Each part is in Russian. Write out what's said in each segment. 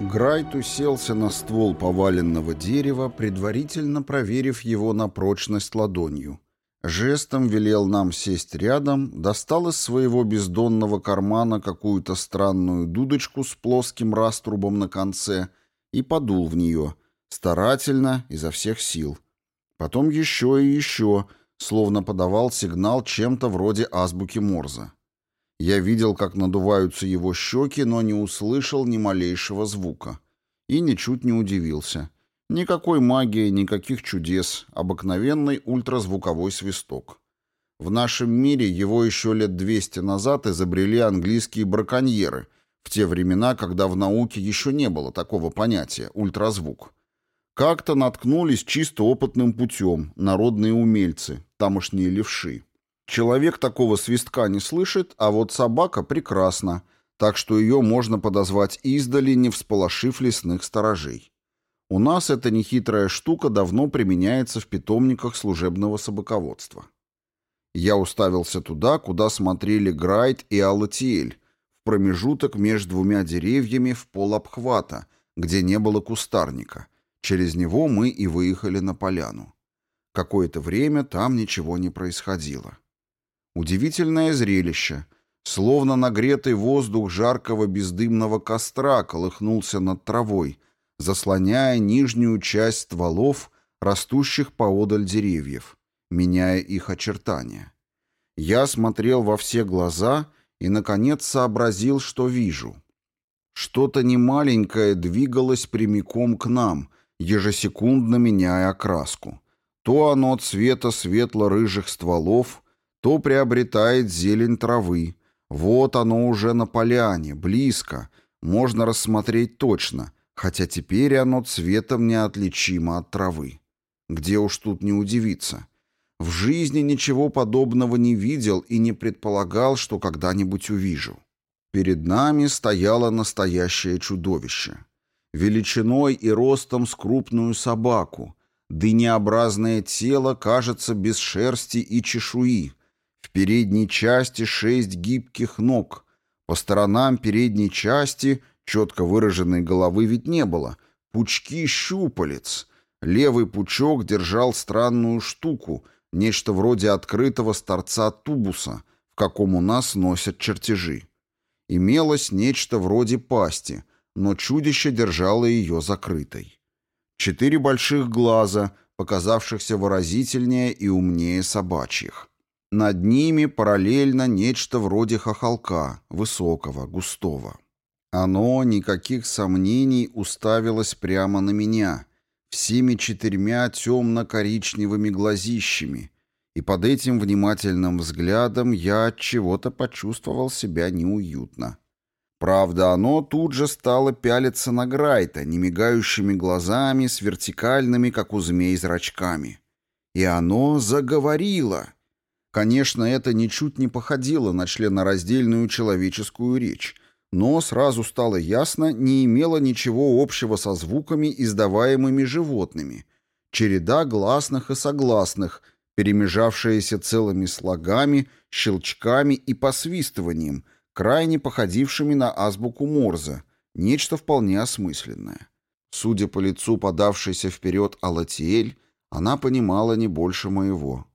Грайт уселся на ствол поваленного дерева, предварительно проверив его на прочность ладонью. Жестом велел нам сесть рядом, достал из своего бездонного кармана какую-то странную дудочку с плоским раструбом на конце и подул в нее, старательно, изо всех сил. Потом еще и еще, словно подавал сигнал чем-то вроде азбуки Морза. Я видел, как надуваются его щеки, но не услышал ни малейшего звука. И ничуть не удивился. Никакой магии, никаких чудес, обыкновенный ультразвуковой свисток. В нашем мире его еще лет 200 назад изобрели английские браконьеры, в те времена, когда в науке еще не было такого понятия – ультразвук. Как-то наткнулись чисто опытным путем народные умельцы, тамошние левши. Человек такого свистка не слышит, а вот собака прекрасна, так что ее можно подозвать издали, не всполошив лесных сторожей. У нас эта нехитрая штука давно применяется в питомниках служебного собаководства. Я уставился туда, куда смотрели Грайт и Алатиэль, в промежуток между двумя деревьями в полобхвата, где не было кустарника. Через него мы и выехали на поляну. Какое-то время там ничего не происходило. Удивительное зрелище. Словно нагретый воздух жаркого бездымного костра колыхнулся над травой, заслоняя нижнюю часть стволов, растущих поодаль деревьев, меняя их очертания. Я смотрел во все глаза и, наконец, сообразил, что вижу. Что-то немаленькое двигалось прямиком к нам, ежесекундно меняя окраску. То оно цвета светло-рыжих стволов — то приобретает зелень травы. Вот оно уже на поляне, близко, можно рассмотреть точно, хотя теперь оно цветом неотличимо от травы. Где уж тут не удивиться. В жизни ничего подобного не видел и не предполагал, что когда-нибудь увижу. Перед нами стояло настоящее чудовище. Величиной и ростом с крупную собаку. Дынеобразное тело кажется без шерсти и чешуи, в передней части шесть гибких ног. По сторонам передней части четко выраженной головы ведь не было. Пучки щупалец. Левый пучок держал странную штуку, нечто вроде открытого старца тубуса, в каком у нас носят чертежи. Имелось нечто вроде пасти, но чудище держало ее закрытой. Четыре больших глаза, показавшихся выразительнее и умнее собачьих. Над ними параллельно нечто вроде хохолка, высокого, густого. Оно, никаких сомнений, уставилось прямо на меня, всеми четырьмя темно-коричневыми глазищами, и под этим внимательным взглядом я от чего-то почувствовал себя неуютно. Правда, оно тут же стало пялиться на Грайта, немигающими глазами с вертикальными, как у змей, зрачками. И оно заговорило — Конечно, это ничуть не походило на членораздельную человеческую речь, но сразу стало ясно, не имело ничего общего со звуками, издаваемыми животными. Череда гласных и согласных, перемежавшаяся целыми слогами, щелчками и посвистыванием, крайне походившими на азбуку Морзе, нечто вполне осмысленное. Судя по лицу подавшейся вперед Алатиэль, она понимала не больше моего.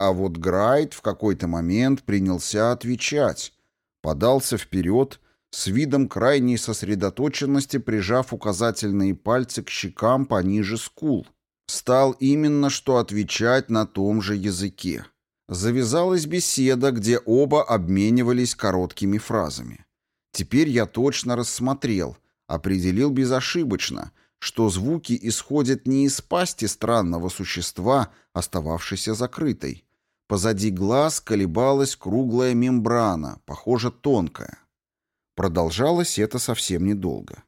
А вот Грайт в какой-то момент принялся отвечать, подался вперед, с видом крайней сосредоточенности прижав указательные пальцы к щекам пониже скул. Стал именно что отвечать на том же языке. Завязалась беседа, где оба обменивались короткими фразами. Теперь я точно рассмотрел, определил безошибочно, что звуки исходят не из пасти странного существа, остававшейся закрытой, Позади глаз колебалась круглая мембрана, похоже, тонкая. Продолжалось это совсем недолго.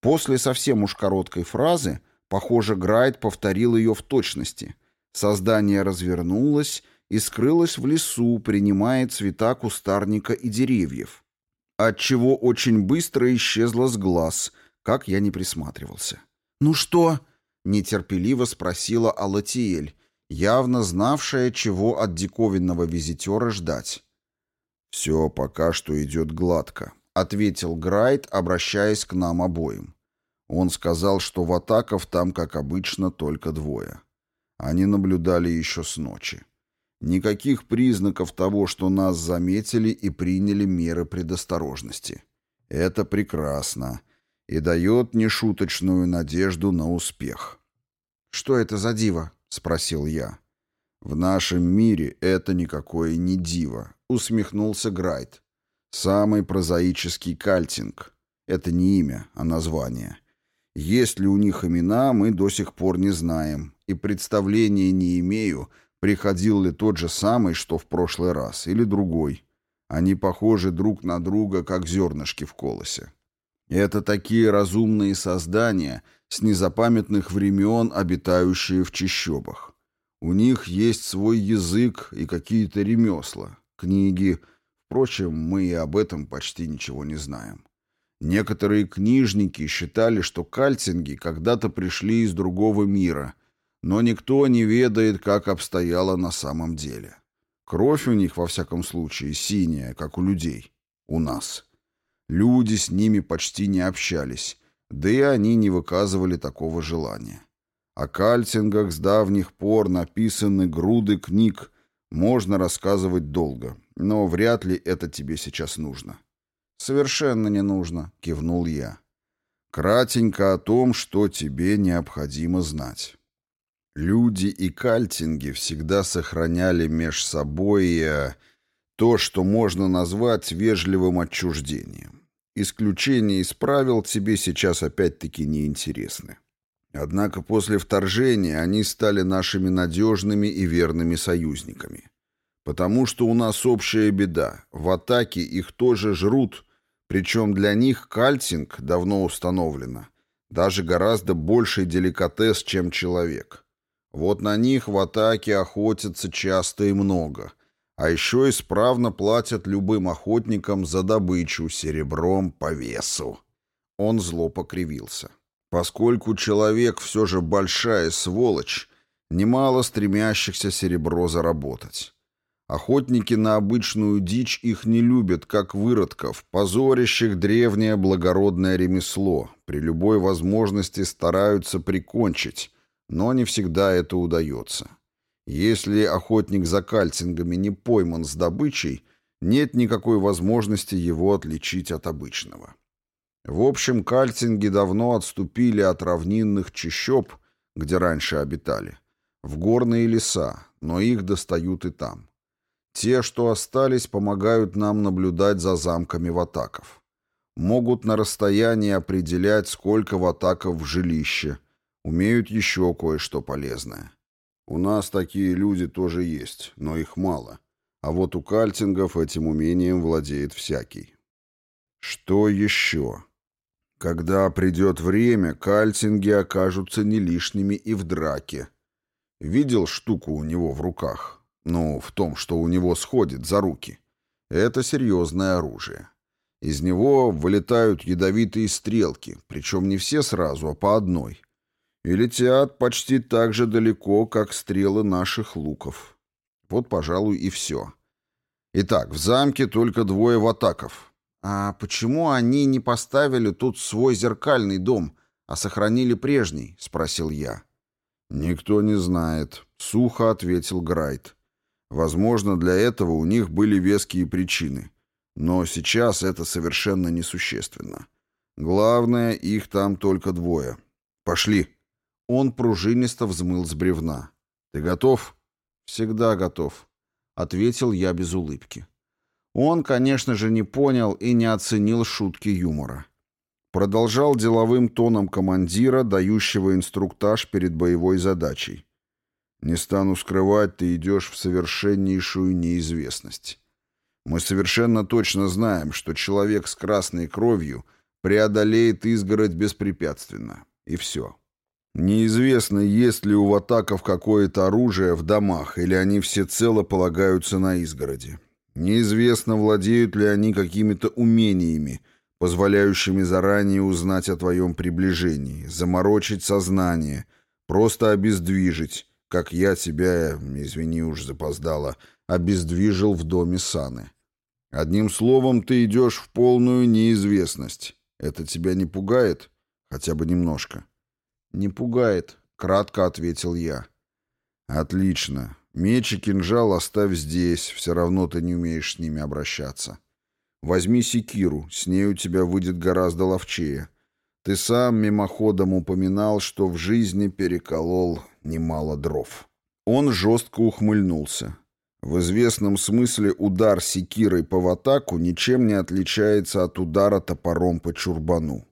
После совсем уж короткой фразы, похоже, Грайт повторил ее в точности. Создание развернулось и скрылось в лесу, принимая цвета кустарника и деревьев, отчего очень быстро исчезло с глаз, как я не присматривался. «Ну что?» — нетерпеливо спросила Алатиэль, явно знавшая, чего от диковинного визитера ждать. «Все пока что идет гладко», — ответил Грайт, обращаясь к нам обоим. Он сказал, что ватаков там, как обычно, только двое. Они наблюдали еще с ночи. Никаких признаков того, что нас заметили и приняли меры предосторожности. Это прекрасно и дает нешуточную надежду на успех. «Что это за диво?» — спросил я. «В нашем мире это никакое не диво», — усмехнулся Грайт. «Самый прозаический кальтинг. Это не имя, а название. Есть ли у них имена, мы до сих пор не знаем, и представления не имею, приходил ли тот же самый, что в прошлый раз, или другой. Они похожи друг на друга, как зернышки в колосе. Это такие разумные создания, с незапамятных времен обитающие в чащобах. У них есть свой язык и какие-то ремесла, книги. Впрочем, мы и об этом почти ничего не знаем. Некоторые книжники считали, что кальцинги когда-то пришли из другого мира, но никто не ведает, как обстояло на самом деле. Кровь у них, во всяком случае, синяя, как у людей. У нас. Люди с ними почти не общались, да и они не выказывали такого желания. О кальцингах с давних пор написаны груды книг, можно рассказывать долго, но вряд ли это тебе сейчас нужно. «Совершенно не нужно», — кивнул я. «Кратенько о том, что тебе необходимо знать». Люди и кальтинги всегда сохраняли меж собой э, то, что можно назвать вежливым отчуждением. Исключения из правил тебе сейчас опять-таки не интересны. Однако после вторжения они стали нашими надежными и верными союзниками. Потому что у нас общая беда. В атаке их тоже жрут, причем для них кальтинг давно установлено. Даже гораздо больший деликатес, чем человек. Вот на них в атаке охотятся часто и много. А еще исправно платят любым охотникам за добычу серебром по весу. Он зло покривился. Поскольку человек все же большая сволочь, немало стремящихся серебро заработать. Охотники на обычную дичь их не любят, как выродков, позорящих древнее благородное ремесло, при любой возможности стараются прикончить, но не всегда это удается. Если охотник за кальцингами не пойман с добычей, нет никакой возможности его отличить от обычного. В общем, кальцинги давно отступили от равнинных чащоб, где раньше обитали, в горные леса, но их достают и там. Те, что остались, помогают нам наблюдать за замками ватаков. Могут на расстоянии определять, сколько ватаков в жилище. Умеют еще кое-что полезное. У нас такие люди тоже есть, но их мало. А вот у кальтингов этим умением владеет всякий. Что еще? Когда придет время, кальтинги окажутся не лишними и в драке. Видел штуку у него в руках? Ну, в том, что у него сходит за руки. Это серьезное оружие. Из него вылетают ядовитые стрелки, причем не все сразу, а по одной. И летят почти так же далеко, как стрелы наших луков. Вот, пожалуй, и все. Итак, в замке только двое ватаков. А почему они не поставили тут свой зеркальный дом, а сохранили прежний? — спросил я. Никто не знает, — сухо ответил Грайт. Возможно, для этого у них были веские причины. Но сейчас это совершенно несущественно. Главное, их там только двое. Пошли. Он пружинисто взмыл с бревна. Ты готов? Всегда готов, ответил я без улыбки. Он, конечно же, не понял и не оценил шутки юмора. Продолжал деловым тоном командира, дающего инструктаж перед боевой задачей. Не стану скрывать, ты идешь в совершеннейшую неизвестность. Мы совершенно точно знаем, что человек с красной кровью преодолеет изгородь беспрепятственно. И все. Неизвестно, есть ли у ватаков какое-то оружие в домах, или они всецело полагаются на изгороди. Неизвестно, владеют ли они какими-то умениями, позволяющими заранее узнать о твоем приближении, заморочить сознание, просто обездвижить, как я тебя, извини уж запоздала, обездвижил в доме Саны. Одним словом, ты идешь в полную неизвестность. Это тебя не пугает? Хотя бы немножко. «Не пугает», — кратко ответил я. «Отлично. Меч и кинжал оставь здесь, все равно ты не умеешь с ними обращаться. Возьми секиру, с ней у тебя выйдет гораздо ловчее. Ты сам мимоходом упоминал, что в жизни переколол немало дров». Он жестко ухмыльнулся. В известном смысле удар секирой по ватаку ничем не отличается от удара топором по чурбану.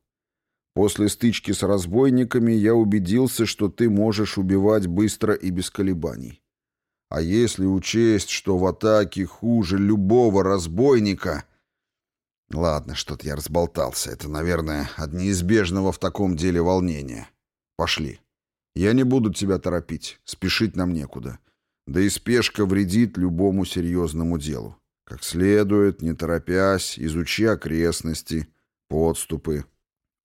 После стычки с разбойниками я убедился, что ты можешь убивать быстро и без колебаний. А если учесть, что в атаке хуже любого разбойника... Ладно, что-то я разболтался. Это, наверное, от неизбежного в таком деле волнения. Пошли. Я не буду тебя торопить. Спешить нам некуда. Да и спешка вредит любому серьезному делу. Как следует, не торопясь, изучи окрестности, подступы.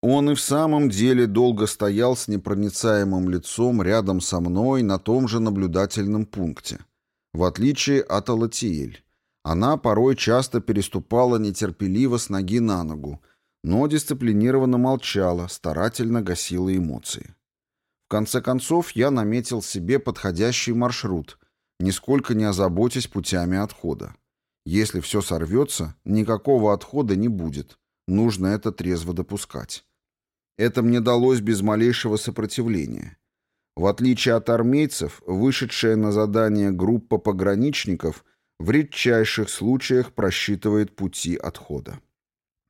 Он и в самом деле долго стоял с непроницаемым лицом рядом со мной на том же наблюдательном пункте. В отличие от Алатиэль. Она порой часто переступала нетерпеливо с ноги на ногу, но дисциплинированно молчала, старательно гасила эмоции. В конце концов, я наметил себе подходящий маршрут, нисколько не озаботясь путями отхода. Если все сорвется, никакого отхода не будет. Нужно это трезво допускать. Это мне далось без малейшего сопротивления. В отличие от армейцев, вышедшая на задание группа пограничников в редчайших случаях просчитывает пути отхода.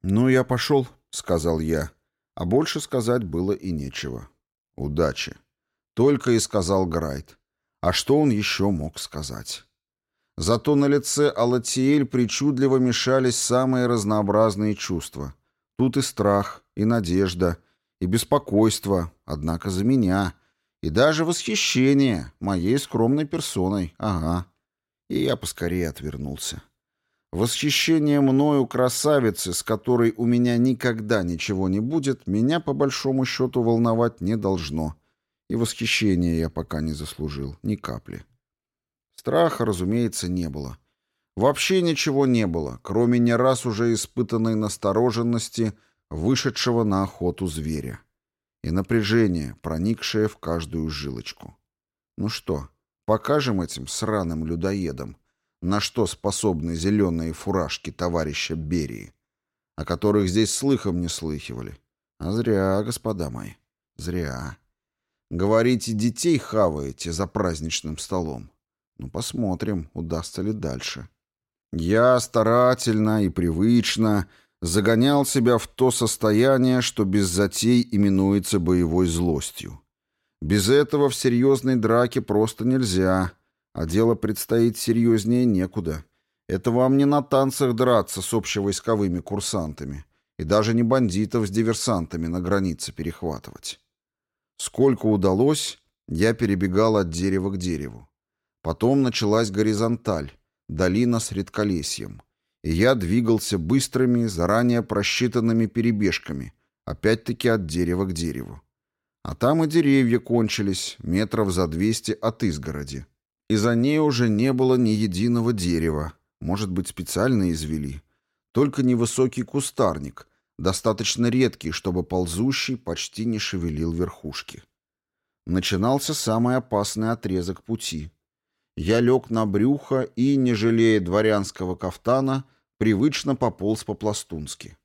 «Ну, я пошел», — сказал я, а больше сказать было и нечего. «Удачи», — только и сказал Грайт. А что он еще мог сказать? Зато на лице Алатиэль причудливо мешались самые разнообразные чувства. Тут и страх, и надежда, и беспокойство, однако за меня, и даже восхищение моей скромной персоной, ага. И я поскорее отвернулся. Восхищение мною красавицы, с которой у меня никогда ничего не будет, меня по большому счету волновать не должно. И восхищения я пока не заслужил, ни капли. Страха, разумеется, не было. Вообще ничего не было, кроме не раз уже испытанной настороженности, вышедшего на охоту зверя. И напряжение, проникшее в каждую жилочку. Ну что, покажем этим сраным людоедам, на что способны зеленые фуражки товарища Берии, о которых здесь слыхом не слыхивали. А зря, господа мои, зря. Говорите, детей хаваете за праздничным столом. Ну, посмотрим, удастся ли дальше. Я старательно и привычно загонял себя в то состояние, что без затей именуется боевой злостью. Без этого в серьезной драке просто нельзя, а дело предстоит серьезнее некуда. Это вам не на танцах драться с общевойсковыми курсантами и даже не бандитов с диверсантами на границе перехватывать. Сколько удалось, я перебегал от дерева к дереву. Потом началась горизонталь, долина с редколесьем. Я двигался быстрыми, заранее просчитанными перебежками, опять-таки от дерева к дереву. А там и деревья кончились, метров за двести от изгороди. И за ней уже не было ни единого дерева, может быть, специально извели. Только невысокий кустарник — достаточно редкий, чтобы ползущий почти не шевелил верхушки. Начинался самый опасный отрезок пути. Я лег на брюхо и, не жалея дворянского кафтана, привычно пополз по-пластунски.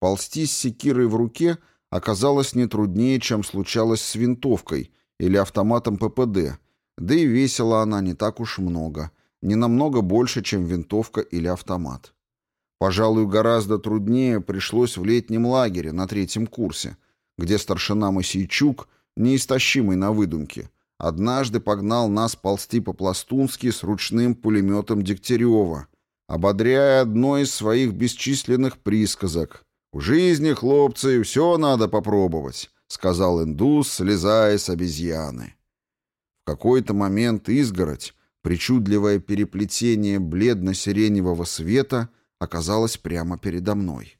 Ползти с секирой в руке оказалось не труднее, чем случалось с винтовкой или автоматом ППД, да и весила она не так уж много, не намного больше, чем винтовка или автомат. Пожалуй, гораздо труднее пришлось в летнем лагере на третьем курсе, где старшина Мосейчук, неистощимый на выдумке, однажды погнал нас ползти по-пластунски с ручным пулеметом Дегтярева, ободряя одной из своих бесчисленных присказок. «В жизни, хлопцы, все надо попробовать», — сказал индус, слезая с обезьяны. В какой-то момент изгородь, причудливое переплетение бледно-сиреневого света — оказалась прямо передо мной.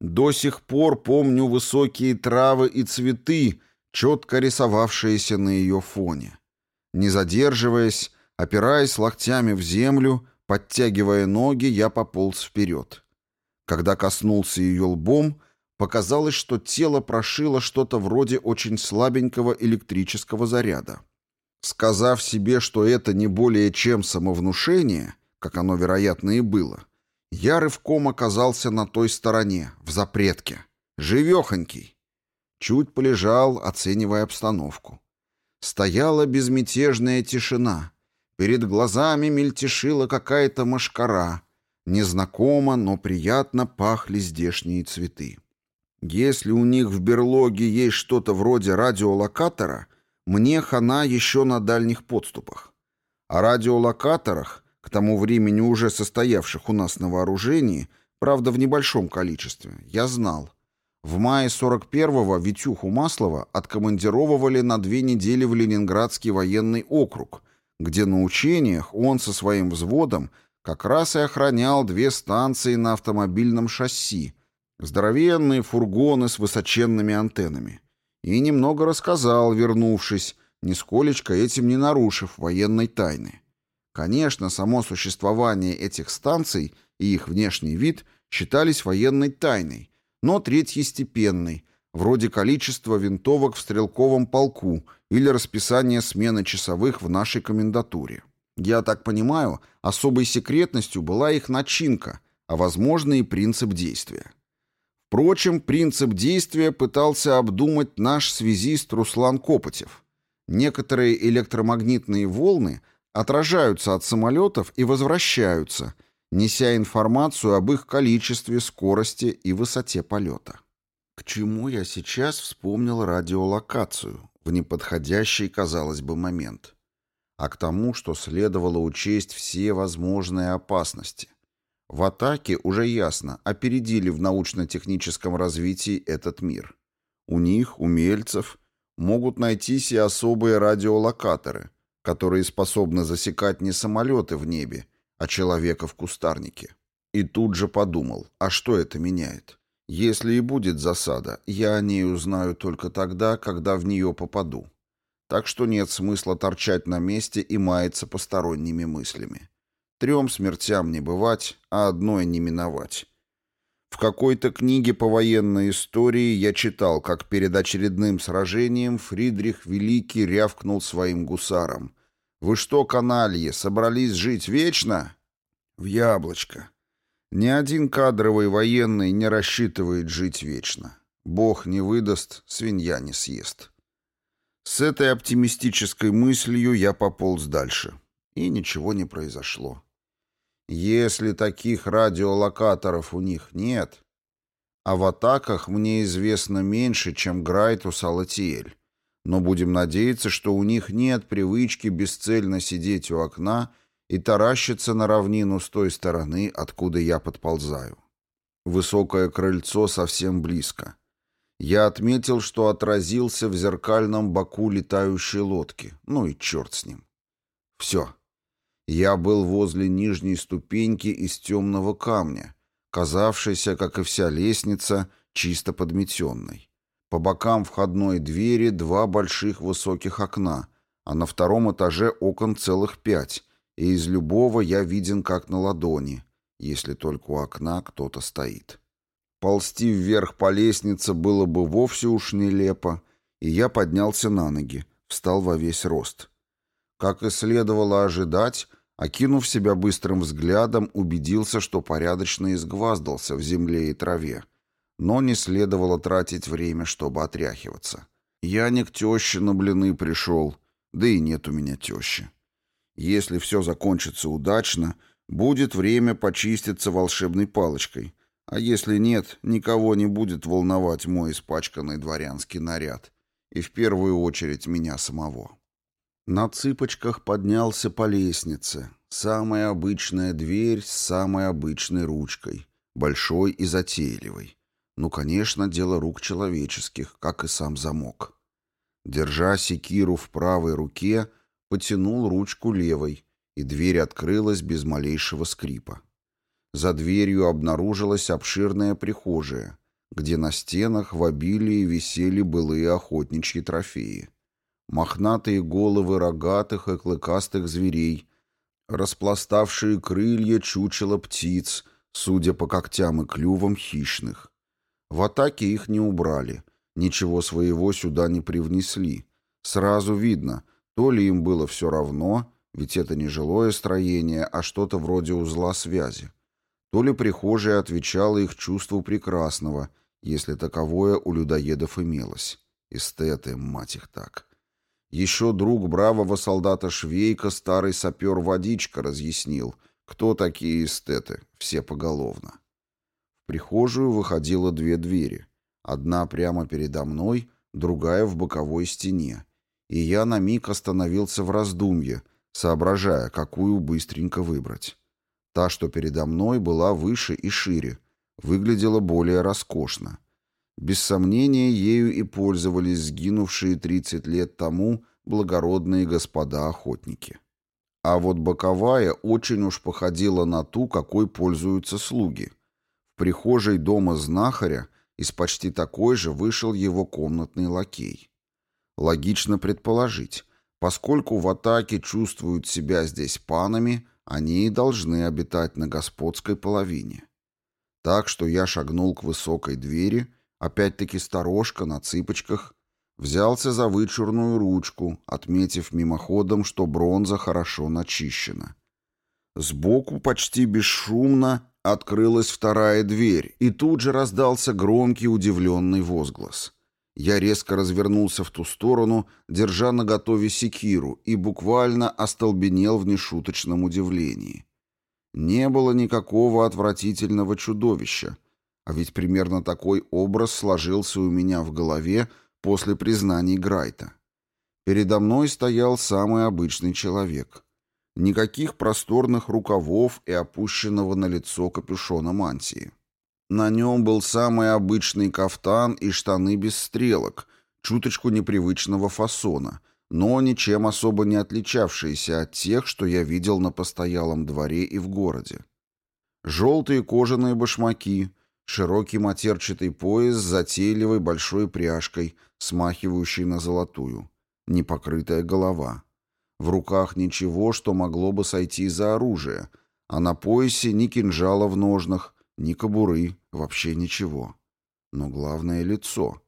До сих пор помню высокие травы и цветы, четко рисовавшиеся на ее фоне. Не задерживаясь, опираясь локтями в землю, подтягивая ноги, я пополз вперед. Когда коснулся ее лбом, показалось, что тело прошило что-то вроде очень слабенького электрического заряда. Сказав себе, что это не более чем самовнушение, как оно, вероятно, и было, я рывком оказался на той стороне, в запретке. Живехонький. Чуть полежал, оценивая обстановку. Стояла безмятежная тишина. Перед глазами мельтешила какая-то мошкара. Незнакомо, но приятно пахли здешние цветы. Если у них в берлоге есть что-то вроде радиолокатора, мне хана еще на дальних подступах. О радиолокаторах, к тому времени уже состоявших у нас на вооружении, правда в небольшом количестве, я знал. В мае 41-го Витюху Маслова откомандировывали на две недели в Ленинградский военный округ, где на учениях он со своим взводом как раз и охранял две станции на автомобильном шасси, здоровенные фургоны с высоченными антеннами. И немного рассказал, вернувшись, нисколечко этим не нарушив военной тайны. Конечно, само существование этих станций и их внешний вид считались военной тайной, но третьестепенной, вроде количества винтовок в стрелковом полку или расписания смены часовых в нашей комендатуре. Я так понимаю, особой секретностью была их начинка, а возможно и принцип действия. Впрочем, принцип действия пытался обдумать наш связист Руслан Копотев. Некоторые электромагнитные волны отражаются от самолетов и возвращаются, неся информацию об их количестве, скорости и высоте полета. К чему я сейчас вспомнил радиолокацию в неподходящий, казалось бы, момент? А к тому, что следовало учесть все возможные опасности – в атаке, уже ясно, опередили в научно-техническом развитии этот мир. У них, умельцев, могут найтись и особые радиолокаторы, которые способны засекать не самолеты в небе, а человека в кустарнике. И тут же подумал, а что это меняет? Если и будет засада, я о ней узнаю только тогда, когда в нее попаду. Так что нет смысла торчать на месте и маяться посторонними мыслями. Трем смертям не бывать, а одной не миновать. В какой-то книге по военной истории я читал, как перед очередным сражением Фридрих Великий рявкнул своим гусарам. «Вы что, каналье, собрались жить вечно?» «В яблочко. Ни один кадровый военный не рассчитывает жить вечно. Бог не выдаст, свинья не съест». С этой оптимистической мыслью я пополз дальше. И ничего не произошло. Если таких радиолокаторов у них нет, а в атаках мне известно меньше, чем Грайту Салатиэль, но будем надеяться, что у них нет привычки бесцельно сидеть у окна и таращиться на равнину с той стороны, откуда я подползаю. Высокое крыльцо совсем близко. Я отметил, что отразился в зеркальном боку летающей лодки. Ну и черт с ним. Все. Я был возле нижней ступеньки из темного камня, казавшейся, как и вся лестница, чисто подметенной. По бокам входной двери два больших высоких окна, а на втором этаже окон целых пять, и из любого я виден как на ладони, если только у окна кто-то стоит. Ползти вверх по лестнице было бы вовсе уж нелепо, и я поднялся на ноги, встал во весь рост. Как и следовало ожидать, окинув себя быстрым взглядом, убедился, что порядочно изгваздался в земле и траве. Но не следовало тратить время, чтобы отряхиваться. Я не к теще на блины пришел, да и нет у меня тещи. Если все закончится удачно, будет время почиститься волшебной палочкой, а если нет, никого не будет волновать мой испачканный дворянский наряд, и в первую очередь меня самого. На цыпочках поднялся по лестнице. Самая обычная дверь с самой обычной ручкой, большой и затейливой. Ну, конечно, дело рук человеческих, как и сам замок. Держа секиру в правой руке, потянул ручку левой, и дверь открылась без малейшего скрипа. За дверью обнаружилась обширная прихожая, где на стенах в обилии висели былые охотничьи трофеи мохнатые головы рогатых и клыкастых зверей, распластавшие крылья чучела птиц, судя по когтям и клювам хищных. В атаке их не убрали, ничего своего сюда не привнесли. Сразу видно, то ли им было все равно, ведь это не жилое строение, а что-то вроде узла связи, то ли прихожая отвечала их чувству прекрасного, если таковое у людоедов имелось. Эстеты, мать их так. Еще друг бравого солдата Швейка, старый сапер Водичка, разъяснил, кто такие эстеты, все поголовно. В прихожую выходило две двери. Одна прямо передо мной, другая в боковой стене. И я на миг остановился в раздумье, соображая, какую быстренько выбрать. Та, что передо мной, была выше и шире, выглядела более роскошно. Без сомнения, ею и пользовались сгинувшие 30 лет тому благородные господа-охотники. А вот боковая очень уж походила на ту, какой пользуются слуги. В прихожей дома знахаря из почти такой же вышел его комнатный лакей. Логично предположить, поскольку в атаке чувствуют себя здесь панами, они и должны обитать на господской половине. Так что я шагнул к высокой двери опять-таки сторожка на цыпочках, взялся за вычурную ручку, отметив мимоходом, что бронза хорошо начищена. Сбоку почти бесшумно открылась вторая дверь, и тут же раздался громкий удивленный возглас. Я резко развернулся в ту сторону, держа наготове секиру, и буквально остолбенел в нешуточном удивлении. Не было никакого отвратительного чудовища, а ведь примерно такой образ сложился у меня в голове после признаний Грайта. Передо мной стоял самый обычный человек. Никаких просторных рукавов и опущенного на лицо капюшона мантии. На нем был самый обычный кафтан и штаны без стрелок, чуточку непривычного фасона, но ничем особо не отличавшиеся от тех, что я видел на постоялом дворе и в городе. Желтые кожаные башмаки — Широкий матерчатый пояс с затейливой большой пряжкой, смахивающей на золотую. Непокрытая голова. В руках ничего, что могло бы сойти за оружие, а на поясе ни кинжала в ножнах, ни кобуры, вообще ничего. Но главное — лицо.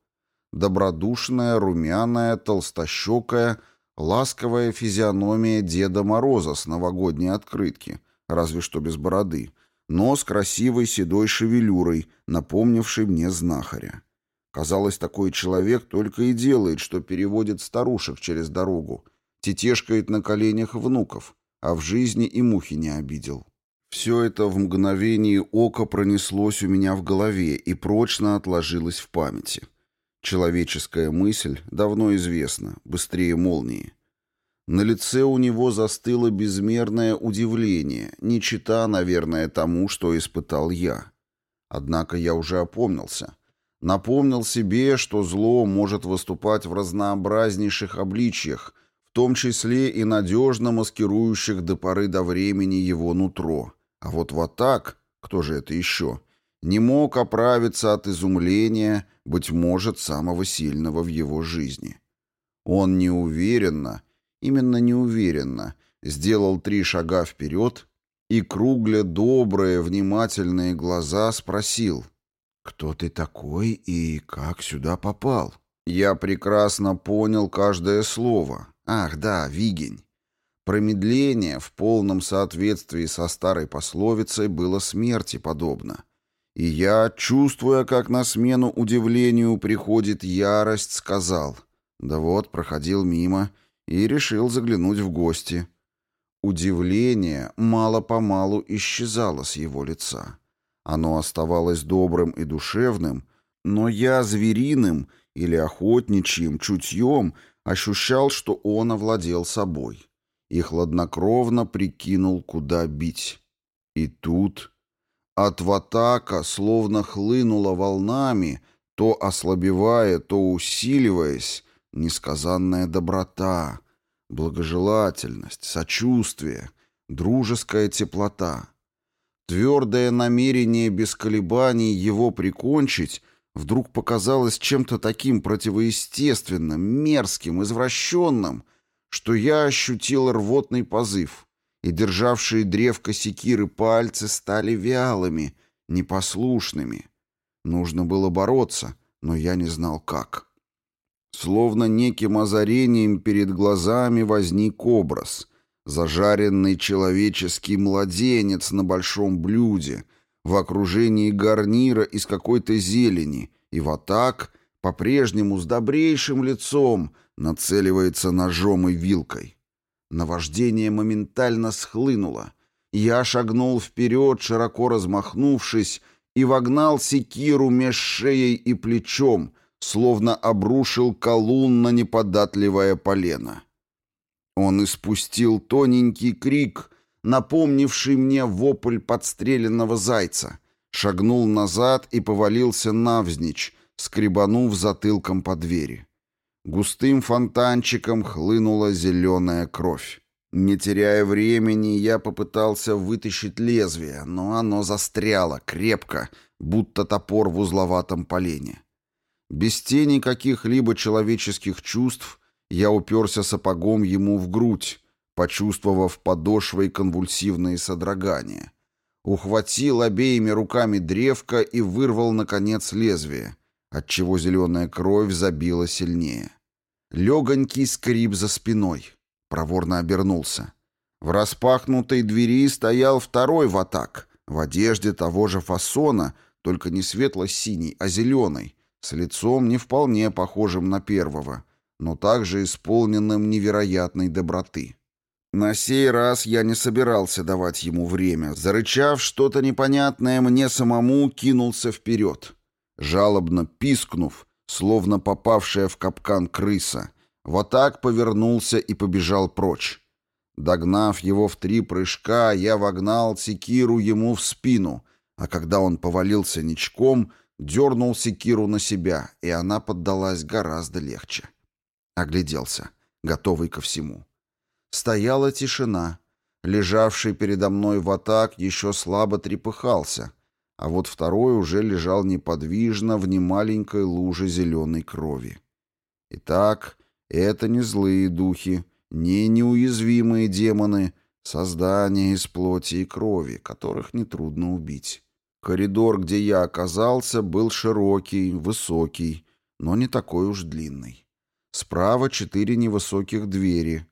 Добродушная, румяная, толстощекая, ласковая физиономия Деда Мороза с новогодней открытки, разве что без бороды — но с красивой седой шевелюрой, напомнившей мне знахаря. Казалось, такой человек только и делает, что переводит старушек через дорогу, тетешкает на коленях внуков, а в жизни и мухи не обидел. Все это в мгновение ока пронеслось у меня в голове и прочно отложилось в памяти. Человеческая мысль давно известна, быстрее молнии. На лице у него застыло безмерное удивление, не чита, наверное, тому, что испытал я. Однако я уже опомнился. Напомнил себе, что зло может выступать в разнообразнейших обличьях, в том числе и надежно маскирующих до поры до времени его нутро. А вот вот так, кто же это еще, не мог оправиться от изумления, быть может, самого сильного в его жизни. Он неуверенно, именно неуверенно, сделал три шага вперед и, кругля добрые, внимательные глаза, спросил, «Кто ты такой и как сюда попал?» Я прекрасно понял каждое слово. Ах, да, Вигень. Промедление в полном соответствии со старой пословицей было смерти подобно. И я, чувствуя, как на смену удивлению приходит ярость, сказал, «Да вот, проходил мимо, и решил заглянуть в гости. Удивление мало-помалу исчезало с его лица. Оно оставалось добрым и душевным, но я звериным или охотничьим чутьем ощущал, что он овладел собой и хладнокровно прикинул, куда бить. И тут от ватака словно хлынуло волнами, то ослабевая, то усиливаясь, Несказанная доброта, благожелательность, сочувствие, дружеская теплота. Твердое намерение без колебаний его прикончить вдруг показалось чем-то таким противоестественным, мерзким, извращенным, что я ощутил рвотный позыв, и державшие древко секиры пальцы стали вялыми, непослушными. Нужно было бороться, но я не знал как. Словно неким озарением перед глазами возник образ. Зажаренный человеческий младенец на большом блюде, в окружении гарнира из какой-то зелени, и вот так, по-прежнему с добрейшим лицом, нацеливается ножом и вилкой. Наваждение моментально схлынуло. Я шагнул вперед, широко размахнувшись, и вогнал секиру меж шеей и плечом, словно обрушил колун на неподатливое полено. Он испустил тоненький крик, напомнивший мне вопль подстреленного зайца, шагнул назад и повалился навзничь, скребанув затылком по двери. Густым фонтанчиком хлынула зеленая кровь. Не теряя времени, я попытался вытащить лезвие, но оно застряло крепко, будто топор в узловатом полене. Без тени каких-либо человеческих чувств я уперся сапогом ему в грудь, почувствовав подошвой конвульсивные содрогания. Ухватил обеими руками древко и вырвал, наконец, лезвие, отчего зеленая кровь забила сильнее. Легонький скрип за спиной — Проворно обернулся. В распахнутой двери стоял второй ватак, в одежде того же фасона, только не светло-синий, а зеленый, с лицом не вполне похожим на первого, но также исполненным невероятной доброты. На сей раз я не собирался давать ему время. Зарычав что-то непонятное мне самому, кинулся вперед. Жалобно пискнув, словно попавшая в капкан крыса, вот так повернулся и побежал прочь. Догнав его в три прыжка, я вогнал секиру ему в спину, а когда он повалился ничком, дернул секиру на себя, и она поддалась гораздо легче. Огляделся, готовый ко всему. Стояла тишина. Лежавший передо мной ватак еще слабо трепыхался, а вот второй уже лежал неподвижно в немаленькой луже зеленой крови. Итак, это не злые духи, не неуязвимые демоны, создания из плоти и крови, которых нетрудно убить. Коридор, где я оказался, был широкий, высокий, но не такой уж длинный. Справа четыре невысоких двери.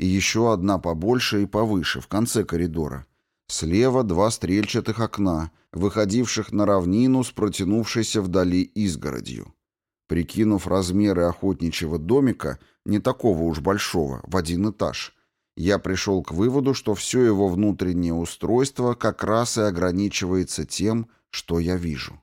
И еще одна побольше и повыше, в конце коридора. Слева два стрельчатых окна, выходивших на равнину с протянувшейся вдали изгородью. Прикинув размеры охотничьего домика, не такого уж большого, в один этаж, я пришел к выводу, что все его внутреннее устройство как раз и ограничивается тем, что я вижу.